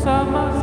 sama